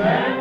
Amen.